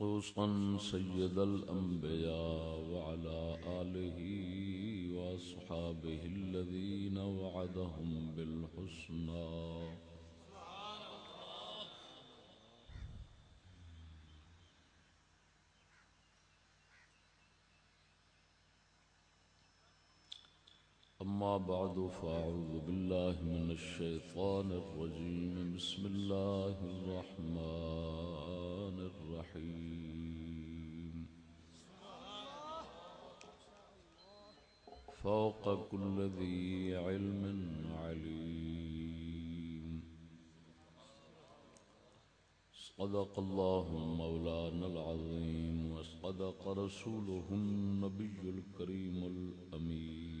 خصوصا سيد الأنبياء وعلى آله وأصحابه الذين وعدهم بالحسنى. بعد فأعوذ بالله من الشيطان الرجيم. بسم الله الرحمن الرحيم. فوق كل ذي علم عليم. صدق الله مولانا العظيم وصدق رسوله النبي الكريم الأمين.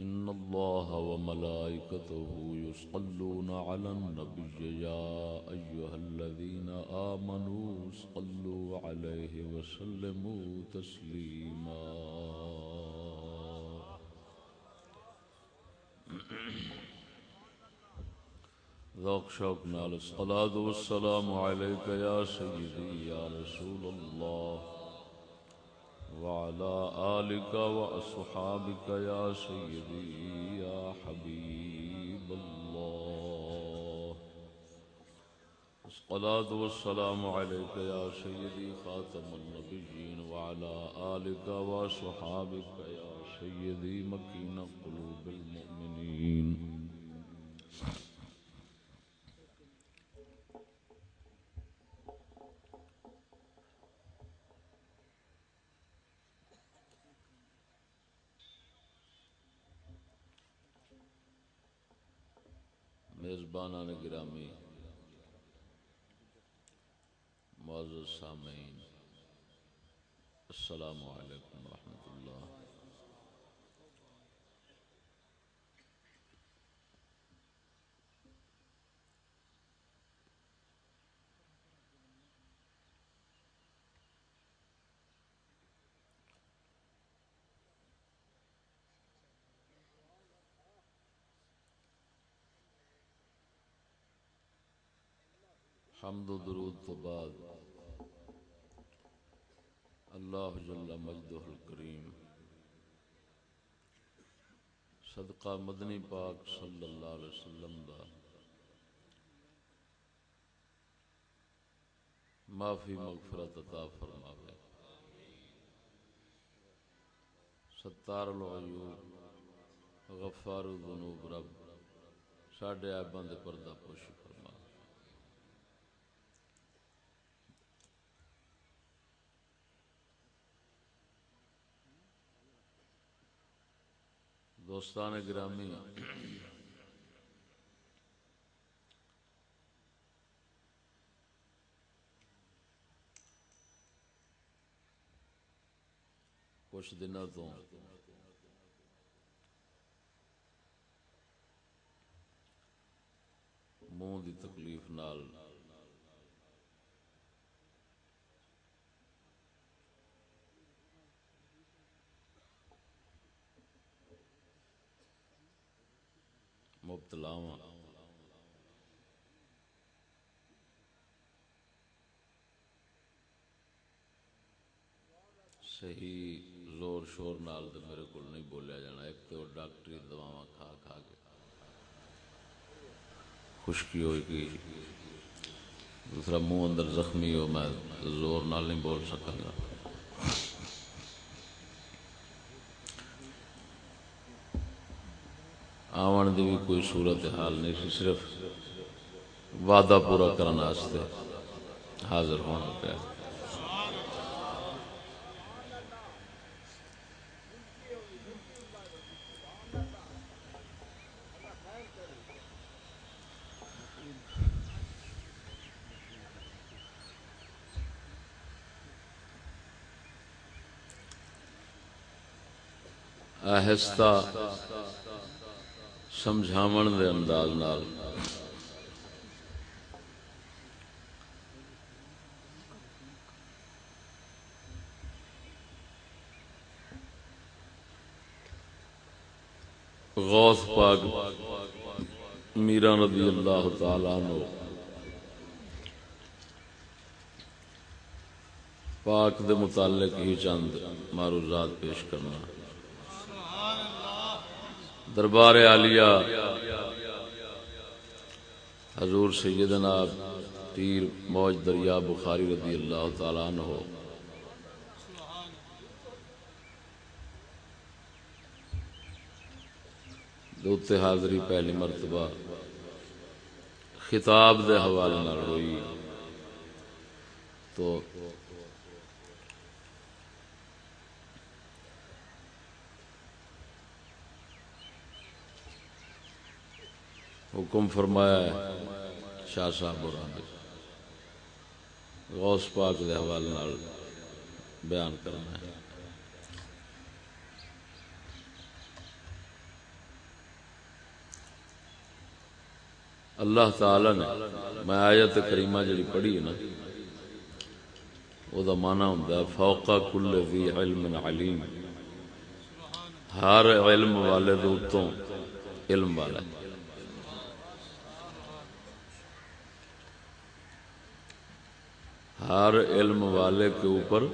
إن الله وملائكته يصلون على النبي يا أيها الذين آمنوا صلوا عليه وسلموا تسليما ذوق شوق نال الصلاة والسلام عليك يا سيدي يا رسول الله وعلى آلك وأصحابك يا سيدي يا حبيب الله. الصلاة والسلام عليك يا سيدي خاتم النبيين وعلى آلك وأصحابك يا سيدي مكين قلوب المؤمنين. میزبانان گرامی معزز سامعین السلام علیکم ورحمۃ اللہ۔ حمد و درود تو بعد اللہ جل مجدہ الکریم صدقہ مدنی پاک صلی اللہ علیہ وسلم دا معافی مغفرت عطا فرماوے۔ ستار العیوب، غفار الذنوب رب، ساڈے عیباں دے پردہ پوشی فرما دوستان گرامی کچھ دنوں تو منہ دی تکلیف نال مبتلا صحیح زور شور نال تو میرے کو نہیں بولیا جانا، ایک تو ڈاکٹری دوا کھا کھا کے۔ خشکی ہوئی گئی دوسرا منہ اندر زخمی ہو، میں زور نال نہیں بول سکا گا۔ آن دی بھی کوئی صورت حال نہیں سی صرف وعدہ پورا کرنے حاضر ہونا پیا۔ آہستہ سمجھاون دے انداز نال۔ غوث پاک میرا رضی اللہ تعالی عنہ پاک دے متعلق ہی چند معروضات پیش کرنا۔ دربار عالیہ، حضور سیدنا پیر موج دریا بخاری رضی اللہ تعالیٰ عنہ۔ دوتے حاضری پہلی مرتبہ خطاب دے حوالے نہ ہوئی۔ تو حکم فرمایا ہے، شاہ صاحب اور غوث پاک دے حوالے نال بیان کرنا ہے۔ اللہ تعالی نے، میں آیت کریمہ جڑی پڑھی ہے نا، او دا معنی ہوندا ہے، فوق کل ذی علم علیم۔ ہر علم والے دے علم والا ہے۔ ہر علم والے کے اوپر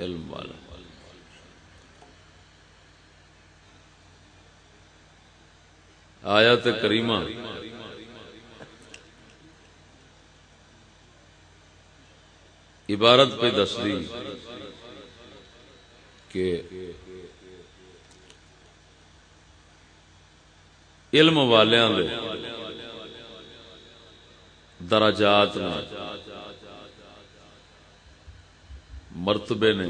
علم والا آیت کریمہ عبارت پہ دس دی کہ علم والیاں دے درجات نے مرتبے نے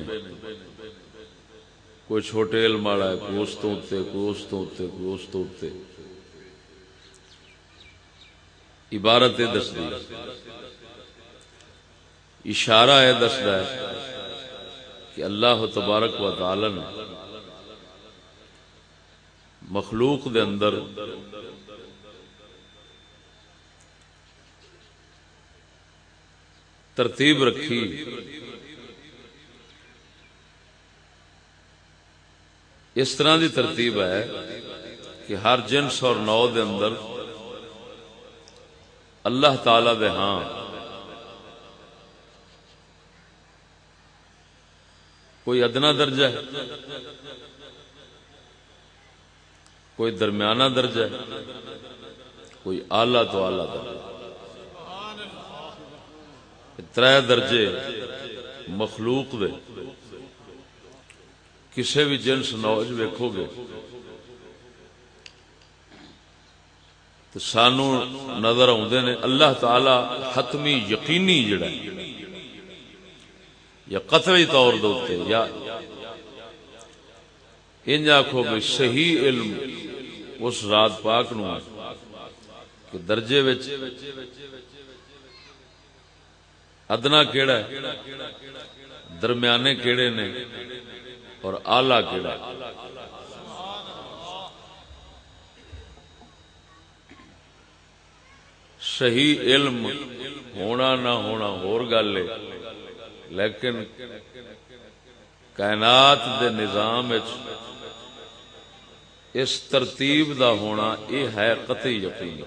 کوئی چھوٹے علم والا ہے، کوئی اس تو اتنے کوئی اس تو اتنے کوئی اس تو اتنے عبارت دس دی اشارہ ہے دستا ہے کہ اللہ تبارک و تعالی نے مخلوق دے اندر ترتیب رکھی۔ اس طرح دی ترتیب ہے کہ ہر جنس اور نو دے اندر اللہ تعالی دے ہاں۔ کوئی ادنا درجہ ہے۔ کوئی درمیانہ درجہ ہے۔ کوئی آلہ تو آلہ درجہ تر درجے مخلوق دے۔ کسی بھی جنس نوج ویکو گے تو سانو نظر آدھے نے اللہ تعالی حتمی یقینی جڑا ہے، یا قطعی طور دے یا انج آخو گے صحیح علم اس رات پاک نو کہ درجے وچ ادنا کیڑا ہے؟ درمیانے کیڑے نے اور آلہ کیڑا صحیح علم ہونا نہ ہونا ہور گل ہے، لیکن کائنات دے نظام اس ترتیب دا ہونا یہ ہے قطعی یقین۔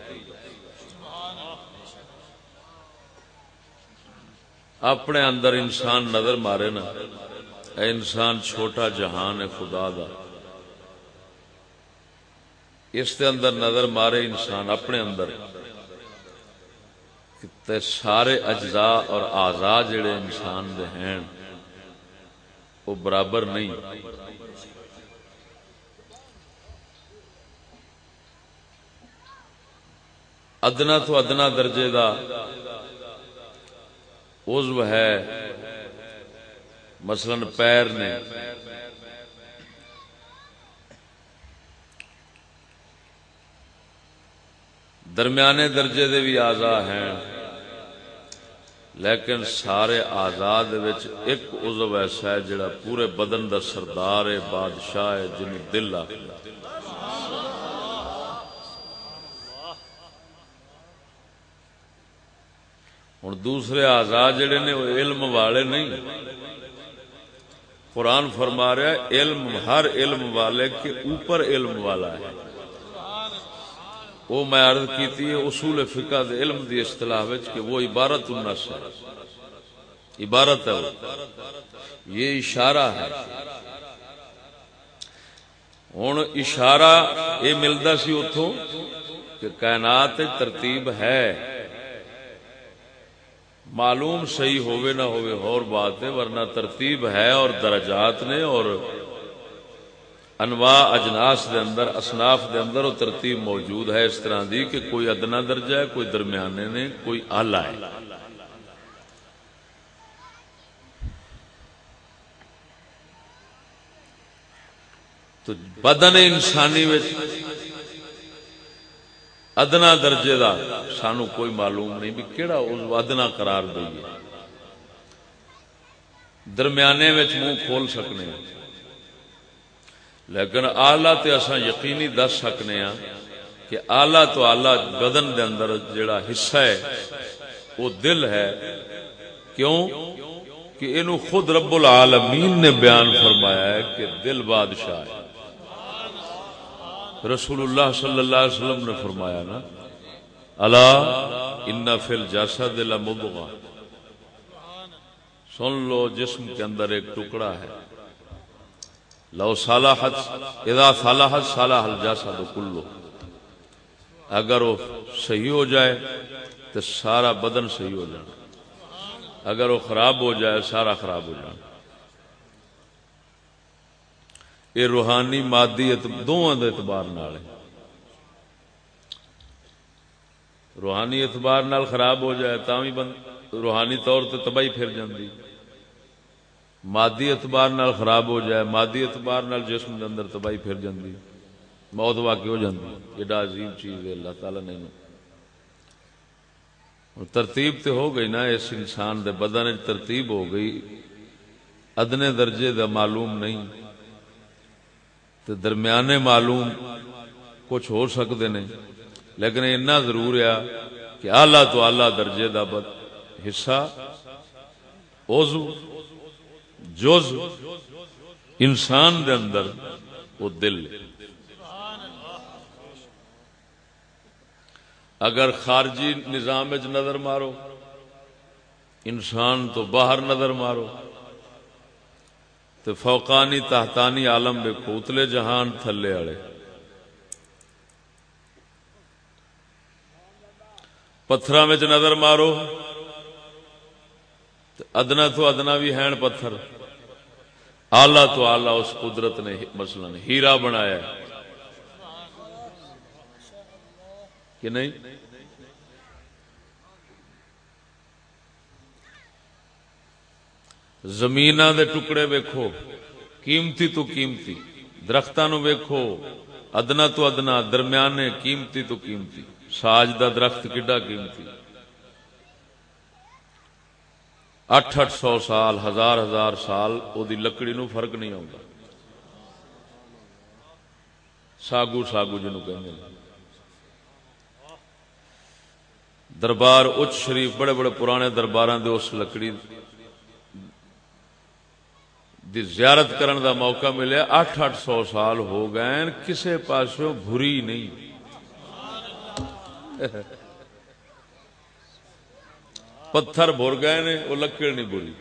اپنے اندر انسان نظر مارے نا۔ اے انسان چھوٹا جہان ہے خدا دا۔ اس دے اندر نظر مارے انسان اپنے اندر۔ تے سارے اجزاء اور آزا جڑے انسان دے ہیں، وہ برابر نہیں۔ ادنا تو ادنا درجے دا۔ عضو ہے۔ مثلا پیر نے درمیانے درجے دے بھی آزا ہیں، لیکن سارے آزاد ایک عزو ایسا ہے جڑا پورے بدن دا سردار ہے بادشاہ ہے جن دل آ ہوں دوسرے آزاد جڑے نے، وہ علم والے نہیں۔ قرآن فرما رہا ہے، علم، ہر علم والے کے اوپر علم والا ہے۔ وہ میں عرض کی اصول فقہ دے علم دی اصطلاح وچ کہ وہ عبارت النس ہے۔ عبارت ہے وہ۔ یہ اشارہ ہے۔ ہوں اشارہ یہ ملتا سی اتوں کہ کائنات ترتیب ہے۔ معلوم صحیح ہوئے نہ ہوئے اور بات ہے ورنہ ترتیب ہے اور درجات نے اور انواع اجناس دے اندر، اصناف دے اندر وہ ترتیب موجود ہے اس طرح دی کہ کوئی ادنا درجہ ہے، کوئی درمیانے نے، کوئی آلہ ہے۔ تو بدن انسانی ادنا درجے دا سانو کوئی معلوم نہیں بھی کہڑا اس ادنا قرار دئیے درمیانے منہ کھول سکنے لیکن آلہ تے اساں یقینی دس سکنے ہاں کہ آلہ تو آلہ بدن دے اندر جڑا حصہ ہے، وہ دل ہے۔ کیوں؟ کہ انو خود رب العالمین نے بیان فرمایا ہے کہ دل بادشاہ ہے۔ رسول اللہ صلی اللہ علیہ وسلم نے فرمایا نا اللہ ان فل جاسا دل مبغا سن لو جسم کے اندر ایک ٹکڑا ہے. لو صالحت، اذا صالحت صالح کلو. اگر وہ صحیح ہو جائے تو سارا بدن صحیح ہو جانا. اگر وہ خراب ہو جائے، سارا خراب ہو جانا. یہ روحانی مادی دونوں کے اعتبار نال روحانی اعتبار نال خراب ہو جائے تا بھی بند روحانی طور تے تباہی پھر جاندی۔ مادی اعتبار نال خراب ہو جائے، مادی اعتبار نال جسم دے اندر تباہی پھر جاندی۔ موت واقع ہو جاندی۔ ایڈا عظیم چیز ہے، اللہ تعالی نے ترتیب تے ہو گئی نا، اس انسان دے بدن ترتیب ہو گئی۔ ادنے درجے دا معلوم نہیں۔ تے درمیانے معلوم کچھ ہو سکتے نے۔ لیکن اتنا ضرور ہے کہ آلہ تو آلہ درجے دا بد حصہ اوزو جز، انسان دے اندر وہ دل اگر خارجی نظام نظر مارو، انسان تو باہر نظر مارو تو فوقانی تحتانی عالم بے کوتلے جہان تھلے والے پتھر نظر مارو۔ ادنا تو ادنا بھی ہے پتھر۔ آلہ تو آلہ اس قدرت نے مثلا ہیرا بنایا کہ نہیں؟ زمین دے ٹکڑے ویکھو، قیمتی تو قیمتی درختوں نو ویکھو، ادنا تو ادنا، درمیانے قیمتی تو قیمتی، ساج دا درخت کڈا قیمتی؟ اٹھ اٹھ سو سال، ہزار ہزار سال او دی لکڑی نو فرق نہیں آتا ساگو ساگو جنو کہ دربار اچ شریف، بڑے بڑے پرانے دربار دے اس لکڑی دی زیارت کرن دا موقع ملے اٹھ اٹھ سو سال ہو گئے کسے پاسوں بھری نہیں۔ پتھر بھر گئے نے، وہ لکڑ نہیں بری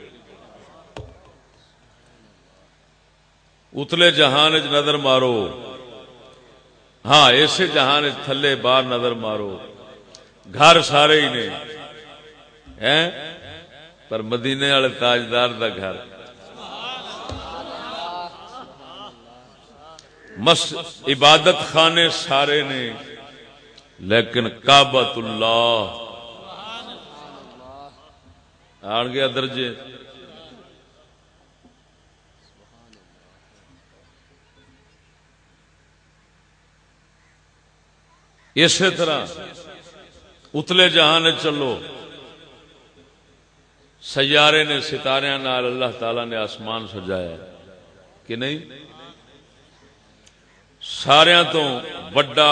اتلے جہان چ نظر مارو۔ ہاں ایسے جہان تھلے باہر نظر مارو۔ گھر سارے ہی نے۔ پر مدینے والے تاجدار دا گھر۔ مس عبادت خانے سارے نے، لیکن کابت اللہ۔ آن گیا درجے۔ اسی طرح اتلے جہان چلو، سیارے نے ستارے نال اللہ تعالی نے آسمان سجایا۔ کہ نہیں؟ سارا تو وڈا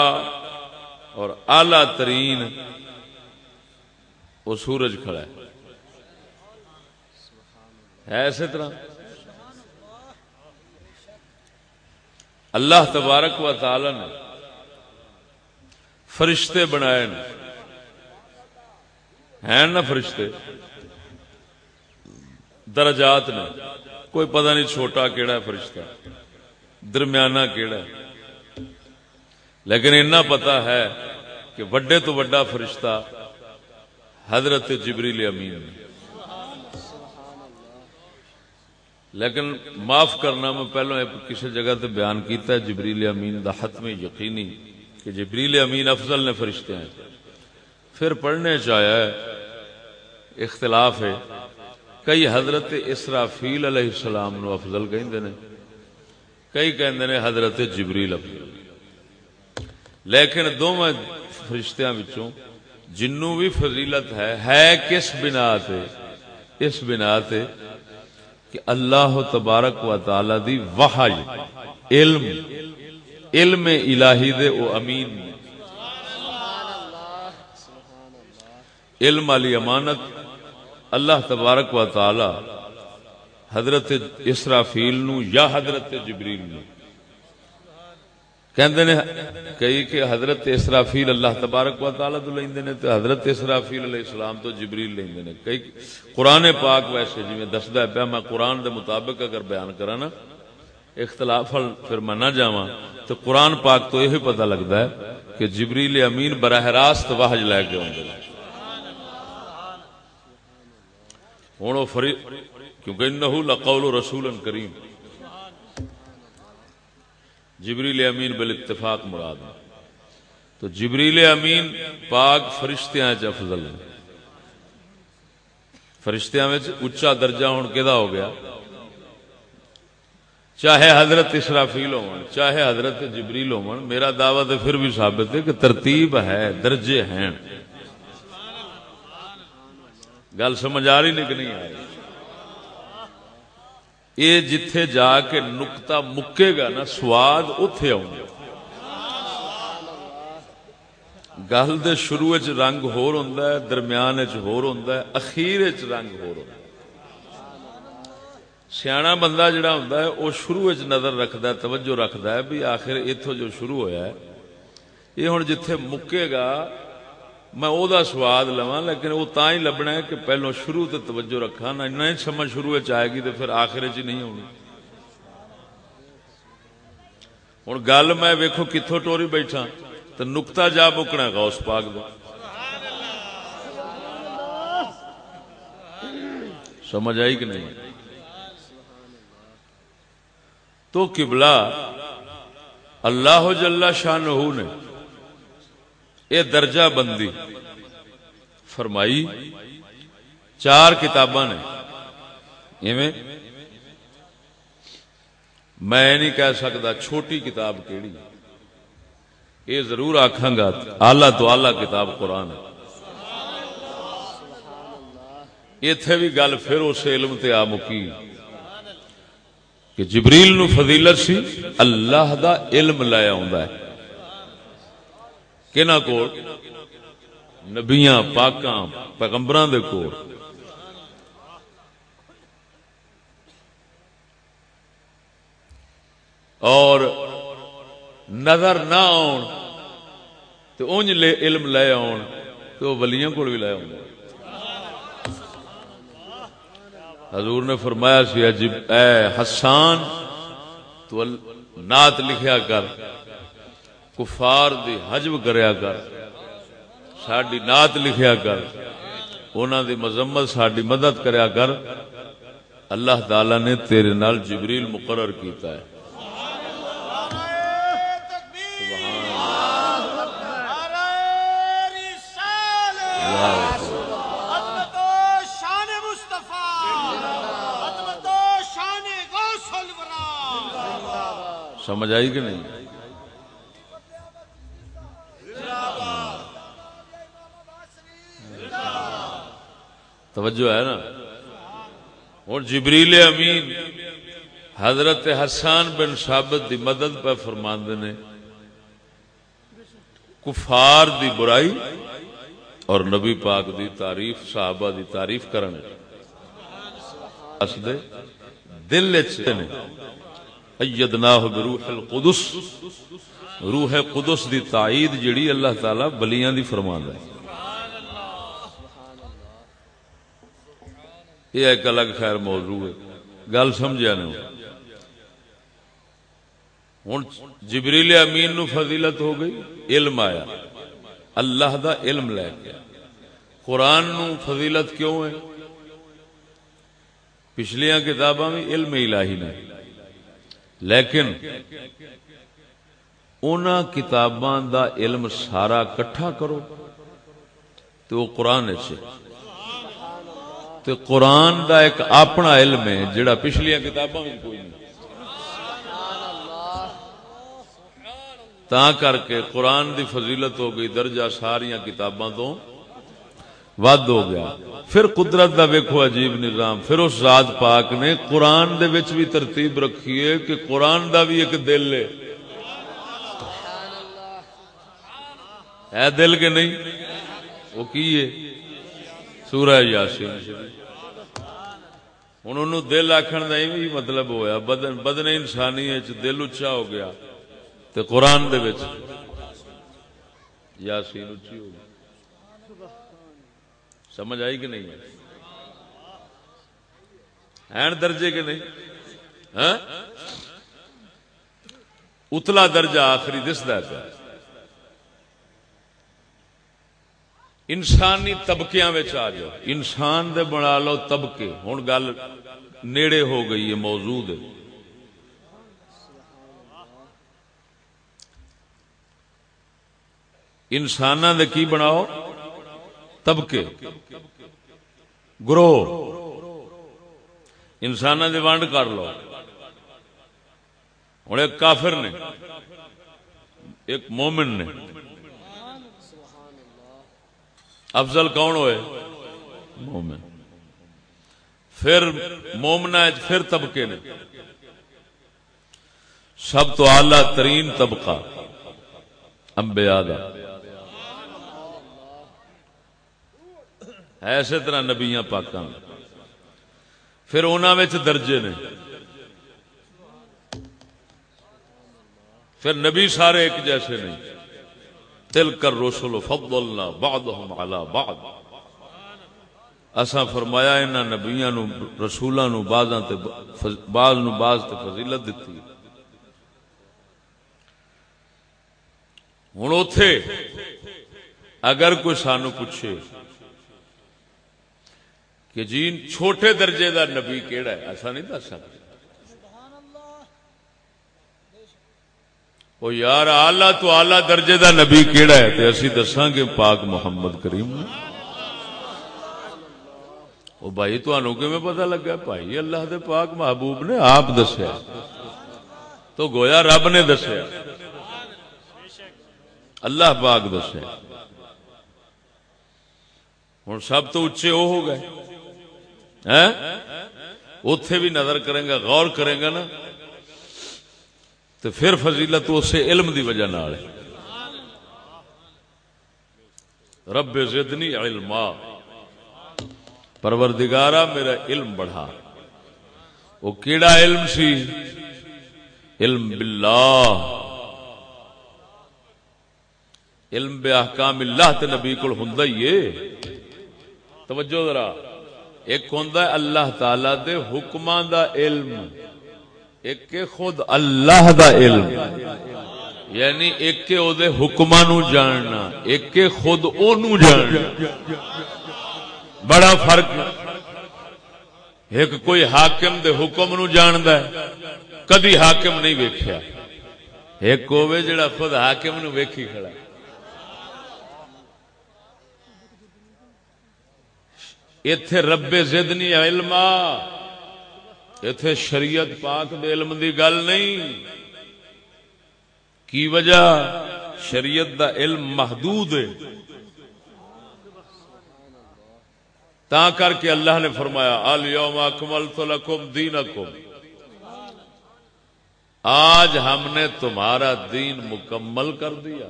اور آلہ ترین وہ سورج کھڑا ہے۔ ہے اسی طرح۔ اللہ تبارک و تعالی نے فرشتے بنائے ہیں نا فرشتے؟ درجات نے۔ کوئی پتہ نہیں چھوٹا کیڑا ہے فرشتہ؟ درمیانہ کیڑا ہے۔ لیکن اتنا پتا ہے کہ وڈے تو وڈا فرشتہ حضرت جبریل امین لیکن معاف کرنا میں پہلو کسی جگہ تے بیان کیتا ہے، جبریل امین دا حتم یقینی کہ جبریل امین افضل نے فرشتے ہیں۔ پھر پڑھنے چاہیا ہے، اختلاف ہے۔ کئی حضرت اسرافیل علیہ السلام نو افضل کہیں نے، کئی کہیں نے حضرت جبریل افضل۔ لیکن دو میں فرشتیاں وچوں جنوں بھی فضیلت ہے ہے کس بنا تے؟ اس بنا تے کہ اللہ تبارک و تعالی دی وحی، علم علم الہی دے، او امین۔ علم علی امانت اللہ تبارک و تعالی حضرت اسرافیل نو یا حضرت جبریل نو۔ کہندے نے کئی کہ حضرت اسرافیل اللہ تبارک و تعالی تو لیندے نے تے حضرت اسرافیل علیہ السلام تو جبریل لیندے نے کئی قرآن پاک ویسے جی میں دسدا ہے پیا میں قرآن دے مطابق اگر بیان کراں نا، اختلاف پھر میں نہ جاواں تو قرآن پاک تو یہی پتہ لگدا ہے کہ جبریل امین براہ راست وحج لے کے اوندے نے۔ ہن فری، کیونکہ انه لقول رسول کریم۔ جبریل امین بل اتفاق مراد ہے۔ تو جبریل امین پاک فرشتیاں چ افضل ہیں۔ فرشتیاں میں اچا درجہ ہوں کہ ہو گیا؟ چاہے حضرت اسرافیل ہو چاہے حضرت جبریل ہو میرا دعوت پھر بھی ثابت ہے کہ ترتیب ہے، درجے ہیں۔ گل سمجھ آ رہی نہیں کہ نہیں آ رہی؟ یہ جتھے جا کے نکتا مکے گا نا، سواد اتے آؤ گل دے شروع چ رنگ ہور ہوندا ہے، درمیان چ ہور ہوندا ہے، اخیر چ رنگ ہور ہوندا ہے۔ سیاح بندہ جڑا ہوندا ہے، او شروع چ نظر رکھدا ہے، توجہ رکھدا ہے بھی آخر ایتھوں جو شروع ہویا ہے، یہ ہن جتھے مکے گا میں او دا سواد لواں، لیکن وہ تا ہی لبنا ہے کہ پہلو شروع تے توجہ رکھا نہ نہیں سمجھ شروع آئے گی تو پھر آخر چ نہیں ہونی۔ ہوں گل میں ویکھو کتوں ٹوری بیٹھا تو نکتا جا بکنا گا پاک دو سمجھ آئی کہ نہیں؟ تو قبلہ اللہ جل شاہ نے یہ درجہ بندی۔ فرمائی، چار کتاباں نے۔ میں نہیں کہہ سکتا چھوٹی کتاب کیڑی یہ ضرور آخا گا آلہ تو آلہ کتاب قرآن ہے۔ اتے بھی گل پھر اس علم تے آ مکی۔ کہ جبریل نو فضیلت سی، اللہ دا علم لایا ہوں ہے۔ کہنا کول؟ نبیاں، پاکاں، پیغمبراں دے کول۔ اور نظر نہ آن تو اونج لے علم لے آن تو ولیاں کول بھی لے آن۔ حضور نے فرمایا سی عجب اے حسان، تو نات لکھیا کر۔ کفار دی حجب کریا کر، ساڈی نات لکھیا کر انہاں دی مذمت ساڈی مدد کریا کر۔ اللہ تعالی نے تیرے نال جبریل مقرر کیتا ہے۔ سمجھ آئی کہ نہیں؟ توجہ ہے نا؟ ہوں جبریل امین حضرت حسان بن ثابت دی مدد پہ فرماند نے، کفار دی برائی اور نبی پاک دی تعریف، صحابہ دی تعریف کرنے دے دل ایدناہ بروح القدس، روح قدس دی تائید جڑی اللہ تعالی بلیاں دی فرمان ہے یہ ایک الگ خیر موضوع ہے۔ گل سمجھا نہیں ہوں جبریل امین نو فضیلت ہو گئی، علم آیا۔ اللہ دا علم لے گیا قرآن نو فضیلت کیوں ہے؟ پچھلیاں کتاباں بھی علم الہی نے۔ لیکن ان کتاباں دا علم سارا کٹھا کرو تو وہ قرآن سے تو قرآن دا ایک اپنا علم ہے، جڑا پچھلیاں کتاباں کوئی نہیں۔ تا کر کے قرآن دی فضیلت ہو گئی، درجہ ساریا کتاباں تو ود ہو گیا۔ پھر قدرت دا ویکھو عجیب نظام۔ پھر اس ذات پاک نے قرآن دے وچ بھی ترتیب رکھی ہے کہ قرآن دا بھی ایک دل ہے۔ ہے دل کے نہیں؟ وہ کی ہے؟ سورہ یاسین. ہوں ان دل آخر کا بھی مطلب ہویا، بدن بدن انسانی دل اچا ہو گیا۔ تو قرآن دے وچ یاسین اچھی ہو گئی۔ سمجھ آئی کہ نہیں؟ این درجے کے نہیں؟ ہاں؟ اتلا درجہ آخری دستا پیا انسانی طبقے آ جاؤ۔ انسان دے بنا لو طبقے۔ ہوں گل نیڑے ہو گئی ہے موجود انسان دے کی بناؤ؟ طبقے۔ گروہ۔ انسان دی ونڈ کر لو۔ ہوں ایک کافر نے، ایک مومن نے افضل کون ہوئے؟ مومن۔ پھر مومنا پھر طبقے نے۔ سب تو اعلی ترین طبقہ امبیا اسی طرح نبیا پاک پھر انہوں درجے نے۔ پھر نبی سارے ایک جیسے نہیں۔ تل کر روسلو فضلنا بعضهم على بعض۔ اسا فرمایا انہاں نبیاں نو، رسولاں نو، بعضاں تے بعض نو بعض تے فضیلت دتی۔ ہن اوتھے اگر کوئی سانو پوچھے کہ جی چھوٹے درجے دا نبی کیڑا ہے؟ ایسا نہیں دس سکتے۔ وہ یار، آلہ تو آلہ درجے دا نبی کیڑا ہے؟ تو اسی دساں گے پاک محمد کریم۔ وہ بھائی تو میں پتہ لگا؟ بھائی، اللہ دے پاک محبوب نے آپ دسیا۔ تو گویا رب نے دسیا۔ اللہ پاک دسیا۔ ہوں سب تو اچے وہ ہو گئے۔ ہاں؟ اتے بھی نظر کریں گا غور کریں گا نا۔ تو پھر فضیلت اسے علم دی وجہ نال رب زدنی علما۔ پروردگارا، میرا علم بڑھا۔ وہ کیڑا علم سی؟ علم باللہ۔ علم بے احکام اللہ تے نبی کو ہوں توجہ ذرا۔ ایک ہوں اللہ تعالی دے حکم دا علم۔ ایک کے خود اللہ دا علم یعنی ایک کے او دے حکم نو جاننا، ایک کے خود او نو جاننا۔ بڑا فرق، ایک کوئی حاکم دے حکم نو جاندا ہے، کدی حاکم نہیں ویکھیا۔ ایک ہوے جڑا خود حاکم نو ویکھی کھڑا۔ ہے اتے رب زدنی علما اتے شریعت پاک دے علم دی گل نہیں کی وجہ شریعت دا علم محدود ہے تا کر کے اللہ نے فرمایا الیوم اکملت لکم دینکم آج ہم نے تمہارا دین مکمل کر دیا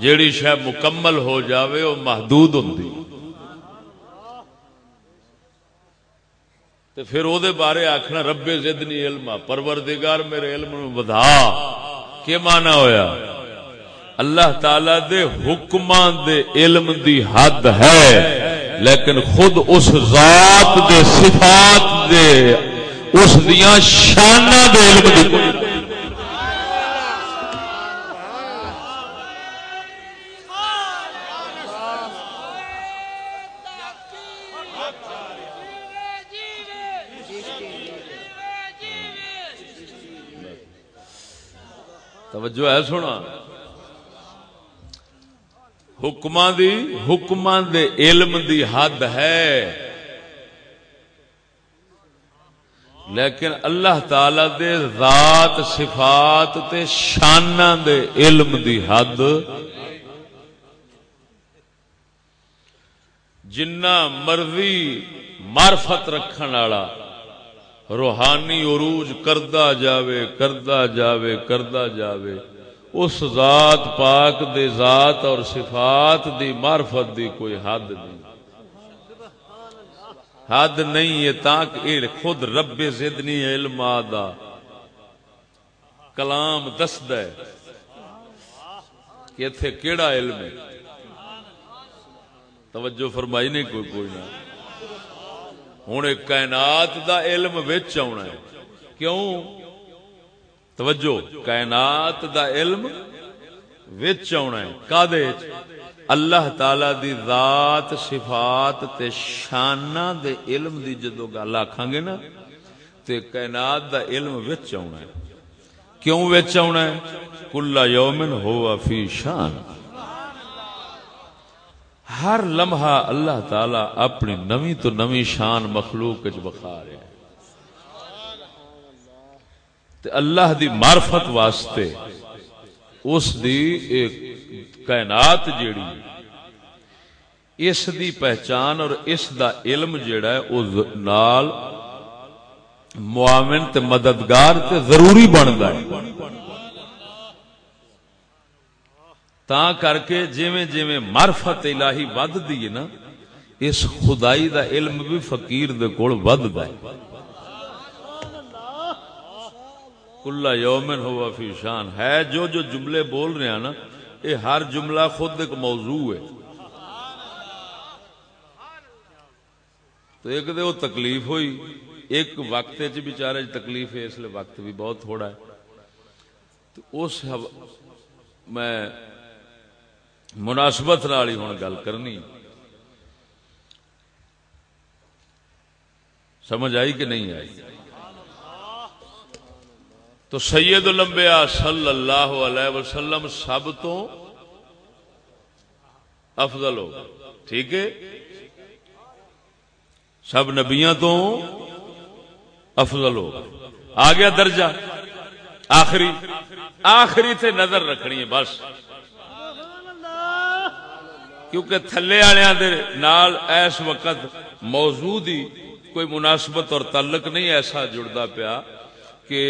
جیڑی شہ مکمل ہو جاوے وہ محدود ہوں تو پھر او دے بارے آخنا ربے زدنی علم پروردگار میرے علم نو ودا کے مانا ہویا؟ اللہ تعالی دے حکمان دے علم دی حد ہے، لیکن خود اس ذات دے صفات دے، اس دیا شانہ دے علم دی توجہ ہے سونا۔ حکم دی دے علم دی حد ہے۔ لیکن اللہ تعالی دے ذات صفات تے شانہ دے علم دی حد۔ جنہ مرضی معرفت رکھن والا روحانی عروج کردہ جاوے کردہ جاوے کردہ جاوے۔ اس ذات پاک دے ذات اور صفات دی معرفت دی کوئی حد نہیں۔ حد نہیں ہے تاک خود رب زدنی علم آدھا۔ کلام دست ہے کہ تھے کیڑا علم ہے۔ توجہ فرمائی نہیں کوئی کوئی نہ۔ ہوں کائنات دا علم وچ آنا ہے۔ کیوں؟ توجہ، کائنات دا علم وچ آنا ہے۔ کا اللہ تعالی دی ذات، صفات تے شانہ دے علم دی جدو گل آکھاں گے نا، تے کائنات دا علم وچ آنا ہے۔ کیوں وچ آنا ہے؟ کلا یومن ہوا فی شان۔ ہر لمحہ اللہ تعالی اپنی نوی تو نوی شان مخلوق بخا رہے اللہ دی معرفت واسطے اس دی ایک کائنات جیڑی اس دی پہچان اور اس دا علم جیڑا ہے او نال معاون تے مددگار تے ضروری بنتا ہے۔ تا کر کے جویں جویں معرفت الہی ود دی نا، اس خدائی دا علم بھی فقیر دے کول وددا ہے۔ کلا یومن ہوا فی شان۔ ہے جو جو جملے بول رہے ہیں نا اے ہر جملہ خود ایک موضوع ہے۔ تو ایک دے وہ تکلیف ہوئی۔ ایک وقت چ بیچارے تکلیف ہے، اس لیے وقت بھی بہت تھوڑا ہے۔ تو اس میں مناسبت نال ہی ہوں گل کرنی۔ سمجھ آئی کہ نہیں آئی؟ تو سید الانبیاء صلی اللہ علیہ وسلم سب تو افضل ہو ٹھیک ہے؟ سب نبیاں تو افضل ہو آ گیا درجہ۔ آخری آخری تے نظر رکھنی ہے بس۔ کیونکہ تھلے نال ایس وقت موجود ہی کوئی مناسبت اور تعلق نہیں ایسا جڑتا پیا کہ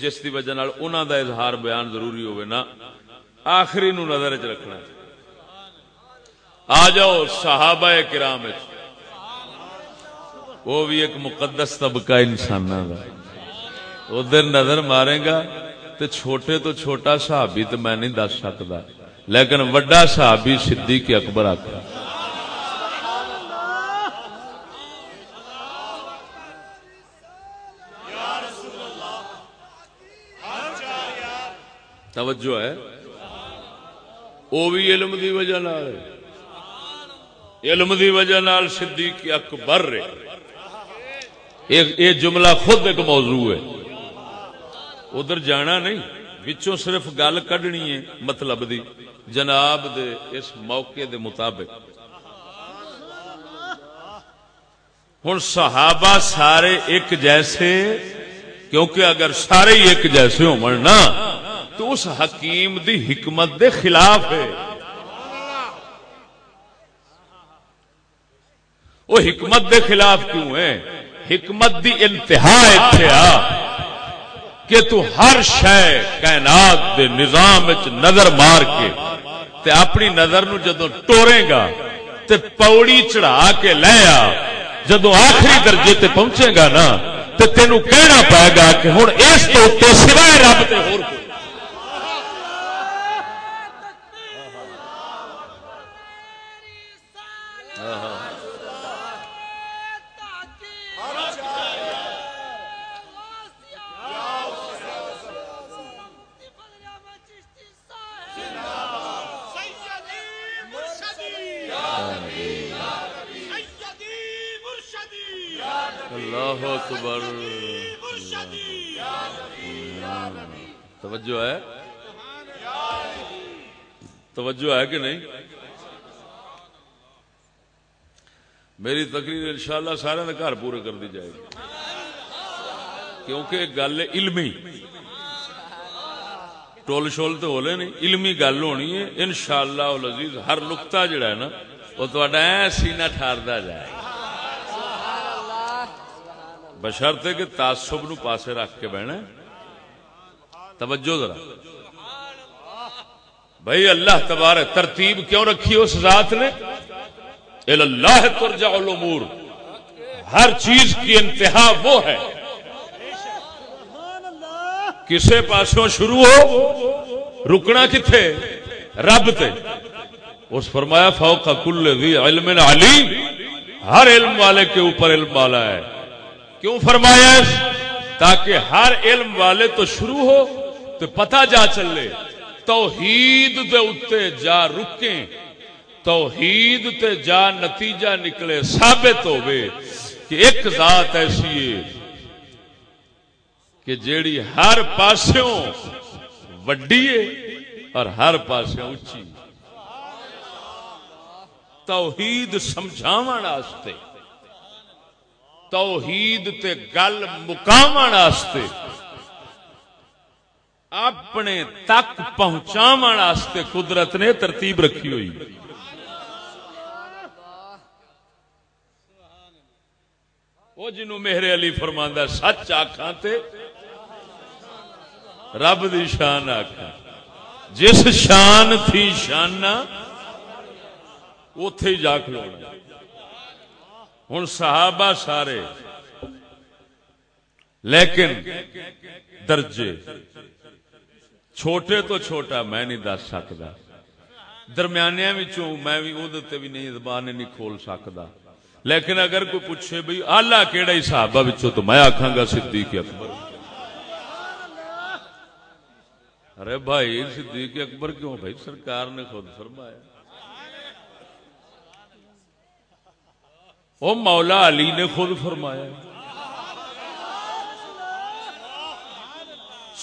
جس کی وجہ انہوں دا اظہار بیان ضروری ہوئے نا، آخری نو نظر چ رکھنا آ جاؤ صحابہ کرام وہ بھی ایک مقدس طبقہ انسان کا ادھر نظر مارے گا تو چھوٹے تو چھوٹا صحابی تو میں نہیں دس سکتا لیکن وڈا صحابی صدیق اکبر آخر توجہ ہے۔ وہ بھی علم دی وجہ نال۔ علم دی وجہ نال صدیق اکبر یہ جملہ خود ایک موضوع ہے۔ ادھر جانا نہیں، وچوں صرف گل کڈنی ہے مطلب دی۔ جناب دے اس موقع دے مطابق۔ ہوں صحابہ سارے ایک جیسے، کیونکہ اگر سارے ہی ایک جیسے ہو نا، تو اس حکیم دی حکمت دے خلاف ہے۔ وہ حکمت دے خلاف کیوں ہے؟ حکمت دی انتہا آ۔ کہ تو ہر شے کائنات دے نظام نظر مار کے تے اپنی نظر نو جدوں ٹورے گا تے پوڑی چڑھا کے لے آ، جدوں آخری درجے تے پہنچے گا نا، تے تینوں کہنا پائے گا کہ ہوں اس تو سوائے رب تے ہور کوئی توجہ ہے کہ نہیں؟ میری تقریر انشاءاللہ شاء اللہ سارے گھر پورے کر دی جائے گی۔ کیونکہ گل علمی۔ ٹول شول تو ہولے نہیں، علمی گل ہونی ہے۔ ان شاء اللہ ہر نقطہ جڑا ہے نا، وہ تا سینا ٹھاردا جائے۔ بشرتے کہ تعصب نو پاسے رکھ کے بہنا توجہ ذرا۔ بھائی اللہ تبارک ترتیب کیوں رکھی اس ذات نے؟ اللہ ترجع الامور۔ ہر چیز کی انتہا وہ ہے۔ کسے پاسوں شروع ہو، رکنا کتنے رب تے۔ اس فرمایا، فوق کل ذی علم علیم۔ ہر علم والے کے اوپر علم والا ہے۔ کیوں فرمایا تاکہ ہر علم والے تو شروع ہو تو پتہ جا چلے۔ توحید دے اتے جا رکیں، توحید تے جا نتیجہ نکلے، ثابت ہوئے کہ ایک ذات ایسی ہے کہ جیڑی ہر پاسوں وڈی ہے اور ہر پاسوں اچھی۔ توحید سمجھاون واسطے، توحید تے گل مقامن واسطے۔ اپنے تک پہنچاون واسطے قدرت نے ترتیب رکھی ہوئی۔ وہ جنو میرے علی فرماندہ سچ آخا تے رب دی شان آخا جس شان تھی شانہ اتے ہی جا کھلو ہوں صحابہ سارے، لیکن درجے چھوٹے تو چھوٹا میں نہیں دس سکتا۔ درمیانیا میں بھی ادھر بھی نہیں، زبان نہیں کھول سکتا۔ لیکن اگر کوئی پوچھے بھائی آلہ کہڑا ہی صحابہ بچوں تو میں آخا گا صدیق اکبر۔ ارے بھائی، صدیق اکبر کیوں؟ بھائی سرکار نے خود فرمایا۔ وہ مولا علی نے خود فرمایا۔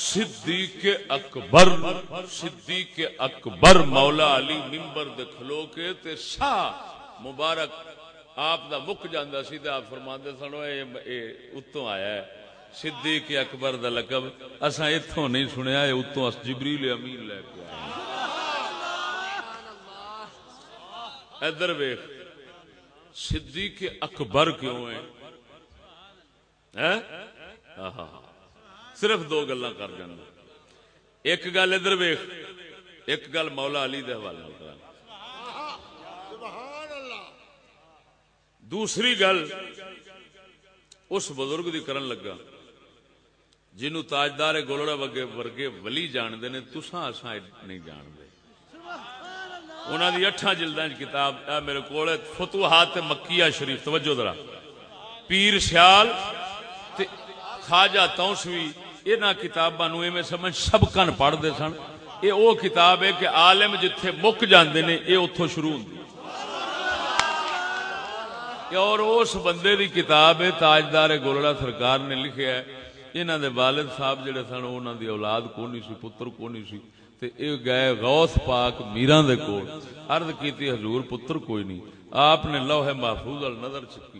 صدیق اکبر صدیق اکبر مولا علی ممبر دے کھلو کے تے سا مبارک، آپ دا مک جاندہ سی تے آپ فرماندے سنو اے اتوں آیا ہے۔ صدیق اکبر دا لقب اساں ایتھوں نہیں سنیا اے اتوں اس جبریل امین لے کے آیا ادھر ویکھ، صدیق اکبر کیوں ہیں؟ صرف دو گلا کر جانا۔ ایک گل ادھر ویخ ایک گل مولا علی دے حوالے دوسری گل اس بزرگ دی کرن لگا جنو تاجدار گولڑا وگے ورگے ولی جان دے نے تساں اساں نہیں جان دے انہوں دی اٹھا جلدان کتاب میرے کولے فتوحات مکیہ شریف توجہ درہ پیر سیال خواجہ تونسوی اینا کتاب نو میں سمجھ سب پڑھ دے سن۔ اے او کتاب ہے کہ عالم جتھے مک جاندے نے اے اتھوں شروع ہوندی۔ اور اس بندے دی کتاب ہے، تاجدار گولڑا سرکار نے لکھیا ہے۔ انہاں دے والد صاحب جڑے سن، انہاں دی اولاد کونی سی، پتر کونی سی۔ تے اے گئے غوث پاک میران دے کول۔ عرض کیتی، حضور پتر کوئی نہیں۔ آپ نے لوح محفوظ ال نظر چکی۔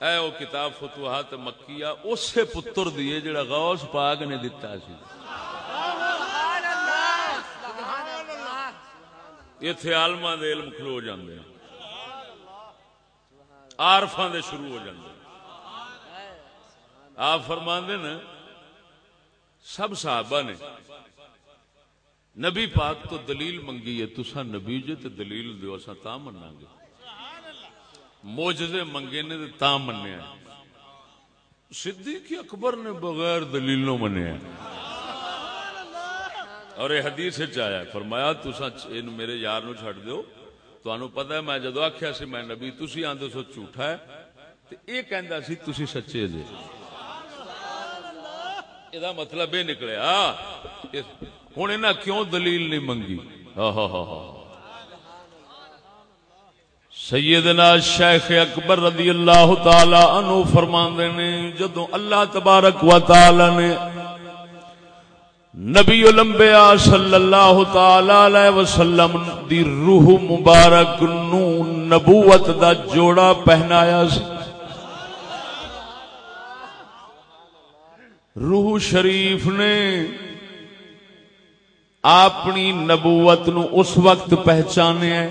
اے او کتاب فتوحات مکیہ، اسے پتر دیے جڑا غوث پاک نے دتا سی۔ ایتھے عالماں دے علم کھلو جاندے ہیں۔ عارفاں دے شروع ہو جاندے ہیں۔ آپ فرماندے نا سب صحابہ نے، نبی پاک تو دلیل منگی ہے تسا نبی جے تے دلیل دیو اسا تا مننا گے۔ موجزے منگے نے تے تا منیا صدیق اکبر نے بغیر دلیلوں منیا اور یہ حدیث آیا فرمایا تسا میرے یار نو چھڑ دیو۔ تو انو پتہ ہے، میں جدو آکھیا سی، میں نبی، تسی آندے سو جھوٹا ہے۔ تے اے کہندا سی، تسی سچے جے۔ یہ مطلب یہ نکلیا ہوں انہیں کیوں دلیل نہیں منگی؟ سیدنا شیخ اکبر رضی اللہ تعالی عنہ فرماندے نے جدو اللہ تبارک و تعالی نے نبی الانبیاء صلی اللہ تعالی علیہ وسلم دی روح مبارک نو نبوت دا جوڑا پہنایا سی۔ روح شریف نے اپنی نبوت نو اس وقت پہچانے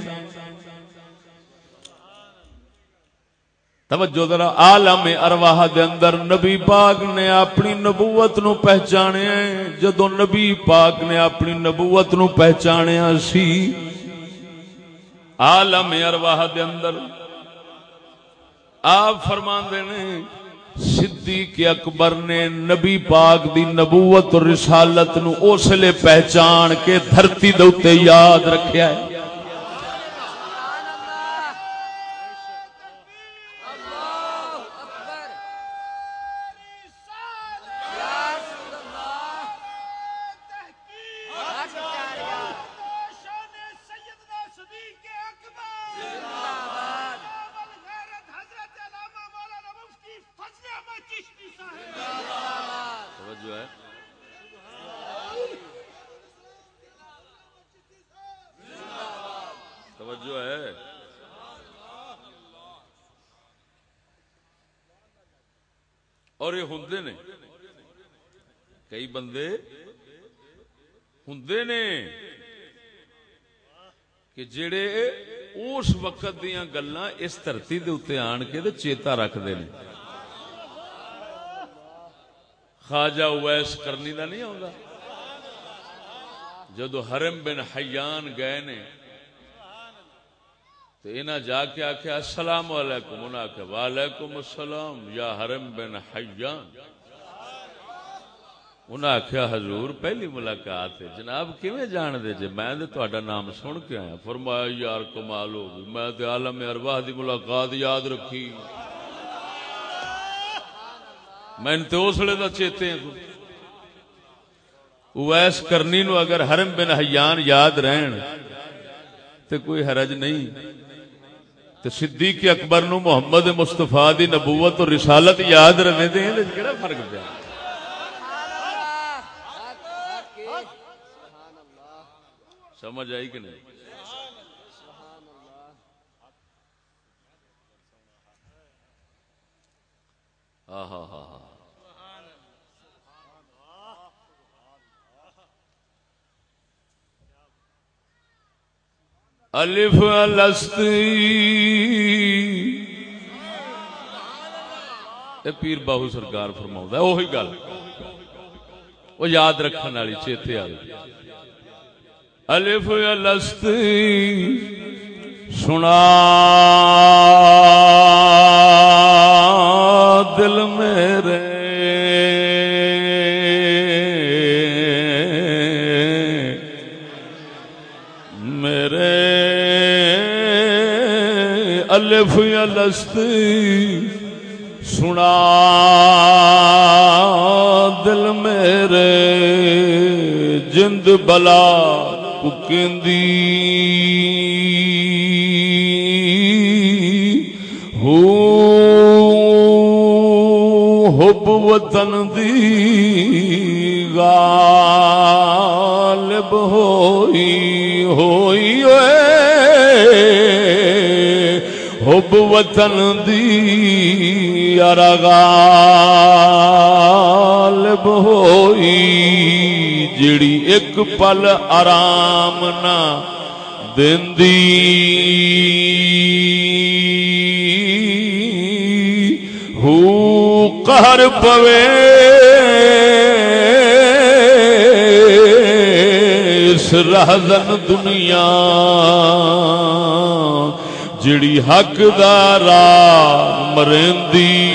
توجہ ذرا، عالم ارواح دے اندر نبی پاک نے اپنی نبوت نو پہچانے جدو نبی پاک نے اپنی نبوت نو پہچانے سی، عالم ارواح دے اندر آپ فرمان دے نے، صدیق اکبر نے نبی پاک دی نبوت اور رسالت نو اس لیے پہچان کے دھرتی دوتے یاد رکھیا ہے توجہ ہے توجہ ہے اور یہ ہندے نے کئی بندے ہندے نے کہ جڑے اس وقت دیا گلا اس دھرتی دے اتنے آن کے تے چیتا رکھتے ہیں خواجہ اویس کرنی دا نہیں آگا جدو حرم بن حیان گئے نے تو انہاں جا کے آکھیا، السلام علیکم۔ انہاں آکھیا، وعلیکم السلام یا حرم بن حیان۔ انہاں آکھیا، حضور پہلی ملاقات ہے. جناب، کیویں جان دے جے جی؟ میں تے تہاڈا نام سن کے آیا۔ فرمایا، یار کمال ہو گئی۔ میں تے عالم ارواح دی ملاقات یاد رکھی۔ میں تو اسلے کا چیتے اویس کرنی نو اگر حرم بن حیان یاد رہن تے کوئی حرج نہیں۔ تے صدیق اکبر نو محمد مصطفیٰ دی نبوت اور رسالت یاد رہنے دے ہیں۔ کیڑا فرق پیا؟ سمجھ آئی کہ نہیں؟ ہاں ہاں ہاں ہاں الف پیر باہو سرکار فرما وہی گل۔ وہ یاد رکھنے والی چیتے والی الف الست سنا دل میرے میرے الف الست سنا دل میرے جند بلا پکندی ہو حب وطن دی غالب ہوئی ہو ہوئی حب وطن دی ارغالب ہوئی جڑی ایک پل آرام نہ دندی ہو قہر پوے اس رہزن دنیا جڑی حق دارا مرندی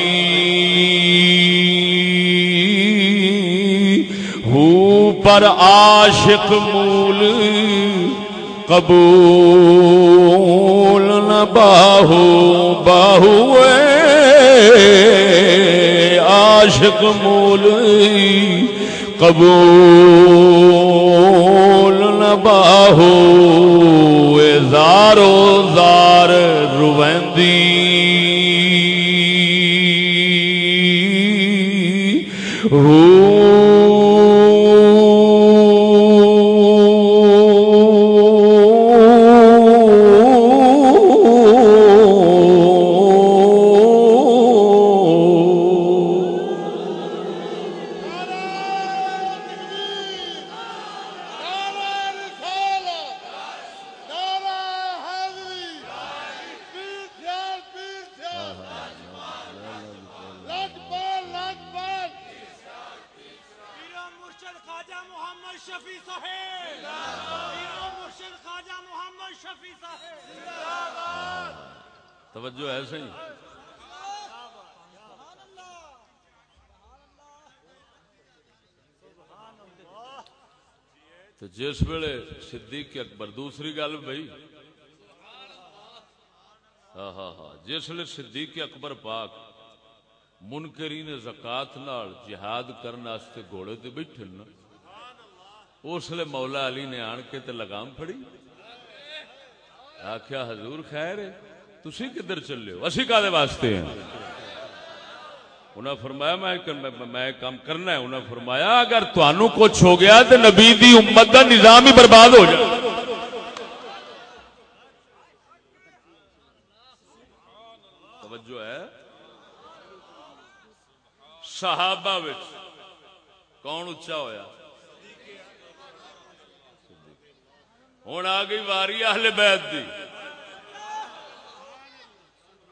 پر عاشق مول قبول نہ باہو باہو عاشق مول قبول نہ باہو زارو زار روندی ہو جس ویلے صدیق اکبر، دوسری گل بھائی۔ ہاں ہاں ہاں۔ جس ویلے صدیق اکبر پاک منکری نے زکات نال جہاد کرنے گھوڑے تے بیٹھے نا اس لیے مولا علی نے آن کے تے لگام پھڑی۔ آخیا حضور خیر تھی کدھر چلے ہو؟ اسی کا واسطے ہیں؟ انہیں فرمایا، میں کام کرنا ہے۔ انہیں فرمایا، اگر تنوع کچھ ہو گیا تو نبی دی امت کا نظام ہی برباد ہو جائے۔ توجہ ہے۔ صحابہ کون اچا ہویا؟ ہوں آ گئی واری اہل بیت دی ہاں ہاں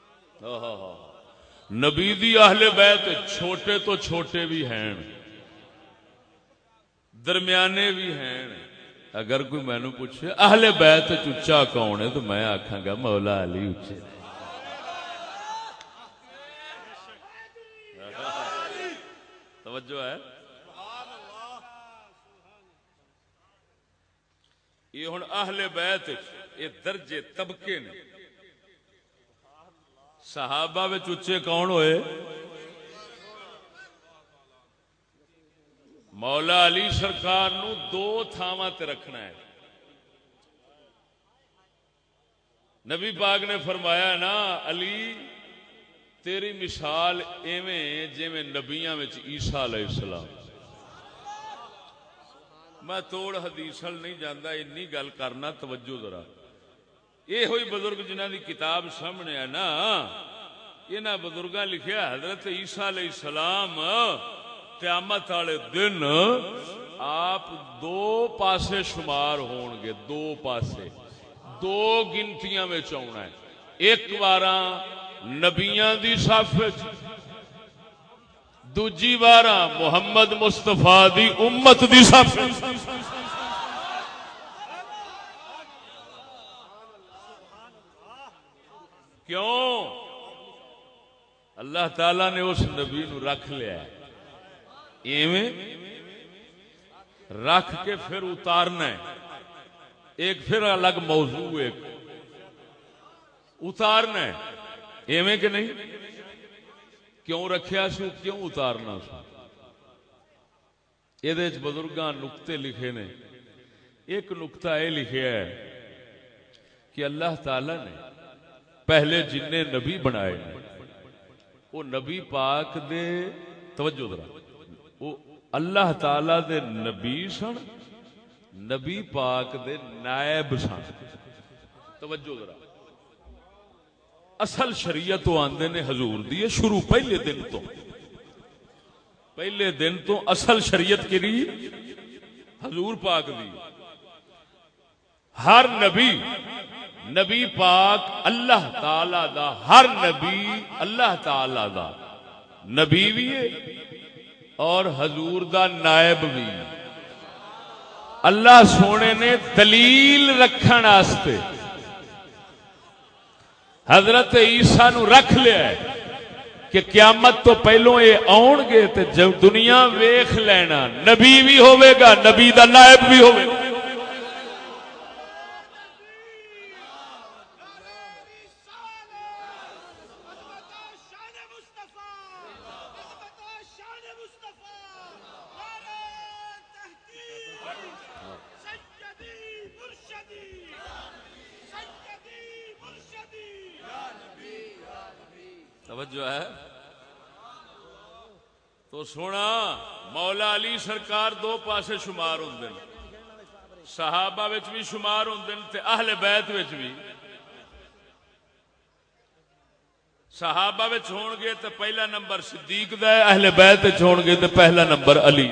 ہاں نبی دی اہل بیت چھوٹے تو چھوٹے بھی ہیں، درمیانے بھی ہیں۔ اگر کوئی مینو پوچھے، اہل بیت چچا کون ہے؟ تو میں آخا گا، مولا علی اچے توجہ ہے۔ یہ ہوں اہل بیت، یہ درجے طبقے نے۔ صحابہ اچے کون ہوئے؟ مولا علی سرکار نو دو تھاواں تے رکھنا ہے۔ نبی پاک نے فرمایا نا، علی، تیری مثال ایویں جی نبیاں عیسا علیہ السلام۔ میں توڑ حدیث نہیں جانا اینی گل کرنا توجہ ذرا۔ یہ ہوئی بزرگ جنہ دی کتاب سامنے ہے نا یہ بزرگ لکھیا حضرت عیسیٰ علیہ السلام، قیامت والے دن آپ دو پاسے شمار ہون گے، دو پاسے، دو گنتیاں میں چاہنا ہے۔ ایک بار نبیاں دی صف دوجی بار محمد مستفا دی امت دی صف کیوں؟ اللہ تعالی نے اس نبی نو رکھ لیا ایویں رکھ کے پھر اتارنا ہے۔ ایک پھر الگ موضوع ایک اتارنا ہے۔ ایویں کہ نہیں؟ کیوں رکھیا سو؟ کیوں اتارنا سو؟ یہ بزرگاں نقطے لکھے نے۔ ایک نقطہ یہ لکھا ہے کہ اللہ تعالی نے پہلے جن نبی بنائے وہ نبی پاک دے توجہ وہ اللہ تعالی دے نبی سن، نبی پاک دے نائب سن۔ توجہ ذرا۔ اصل شریعت آندے نے حضور دی شروع پہلے دن تو۔ پہلے دن تو اصل شریعت کے لیے حضور پاک دی۔ ہر نبی نبی پاک اللہ تعالی دا، ہر نبی اللہ تعالی دا۔ نبی بھی ہے اور حضور دا نائب بھی۔ اللہ سونے نے دلیل رکھن آستے۔ حضرت عیسیٰ نو رکھ لیا ہے کہ قیامت تو پہلو یہ آن گے جب دنیا ویخ لینا، نبی بھی ہوئے گا، نبی دا نائب بھی ہوئے گا۔ توجہ ہے۔ تو سونا، مولا علی سرکار دو پاسے شمار ہوں صحابہ وچ بھی شمار ہوں تے اہل بیت وچ بھی صحابہ وچ ہون گے تے پہلا نمبر صدیق دا ہے اہل بیت وچ ہون گے تے پہلا نمبر علی۔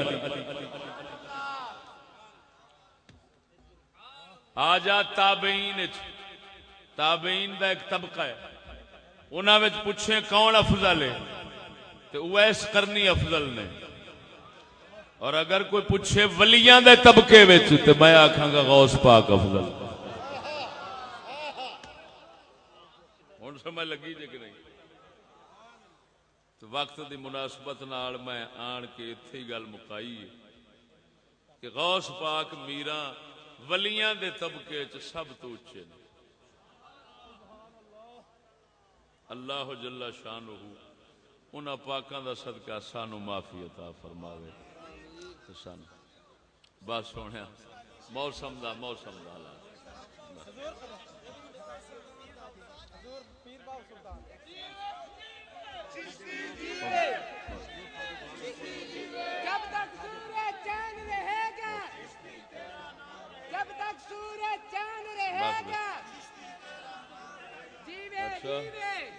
آ جا تابعین تابعین دا ایک طبقہ ہے۔ انہوں پوچھے کون افضل ہے؟ تو اویس کرنی افضل نے۔ اور اگر کوئی پوچھے ولیاں دے طبقے تو میں آکھاں گا غوث پاک افضل۔ ہوں سمجھ لگی جی کہ نہیں؟ تو وقت دی مناسبت نال میں آن کے اتھی گل مکائی ہے کہ غوث پاک میرا ولیاں دے طبقے چ سب تو اچھے نے۔ اللہ جل شان ان پاکاں دا صدقہ سانو معافی عطا فرماوے۔ سن بس سونے موسم دا موسم دا جب تک سورج چاند رہے گا جب تک سورج چاند رہے گا جیوے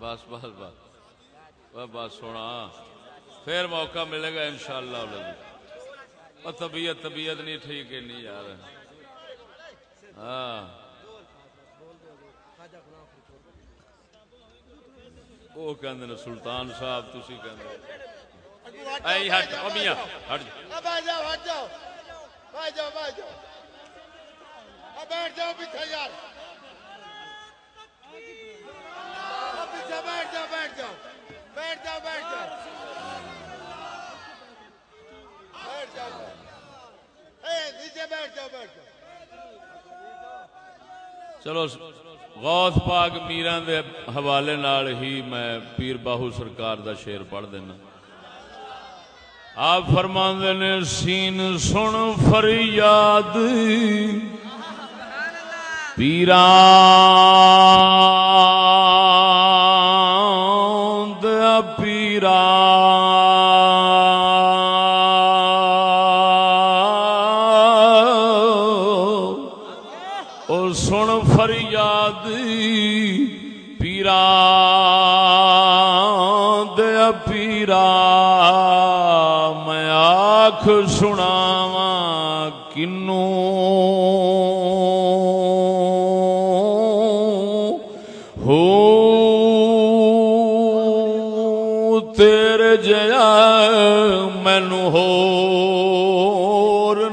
بس بس بس بس سونا۔ پھر موقع ملے گا انشاءاللہ شاء اللہ طبیعت طبیعت نہیں ٹھیک ہے، نہیں یار۔ ہاں۔ وہ کہ سلطان صاحب تھی کہ ہٹ میاں ہٹ جاؤ ہٹ جاؤ بھائی جاؤ بھائی جاؤ بیٹھ جاؤ پیچھے یار پیچھے بیٹھ جاؤ بیٹھ جاؤ بیٹھ جاؤ بیٹھ جاؤ بیٹھ جاؤ نیچے بیٹھ جاؤ بیٹھ جاؤ چلو غوث پاک میران دے حوالے نال ہی میں پیر باہو سرکار دا شیر پڑھ دینا۔ آپ فرماند نے سین سن فریاد۔ پیران دیا آخ سناوا کنو ہو تیرے جیا مینو ہو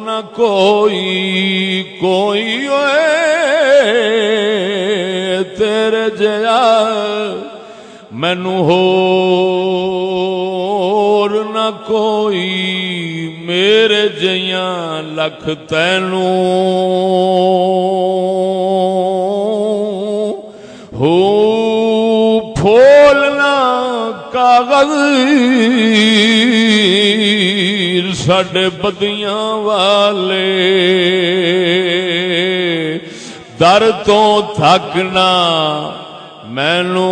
نہ کوئی کوئی ہوئے تیرے جیا مینو ہو نہ کوئی میرے جیاں لکھ تینوں ہو پھولنا کاغذ سڈے بدیاں والے در تو تھکنا مینو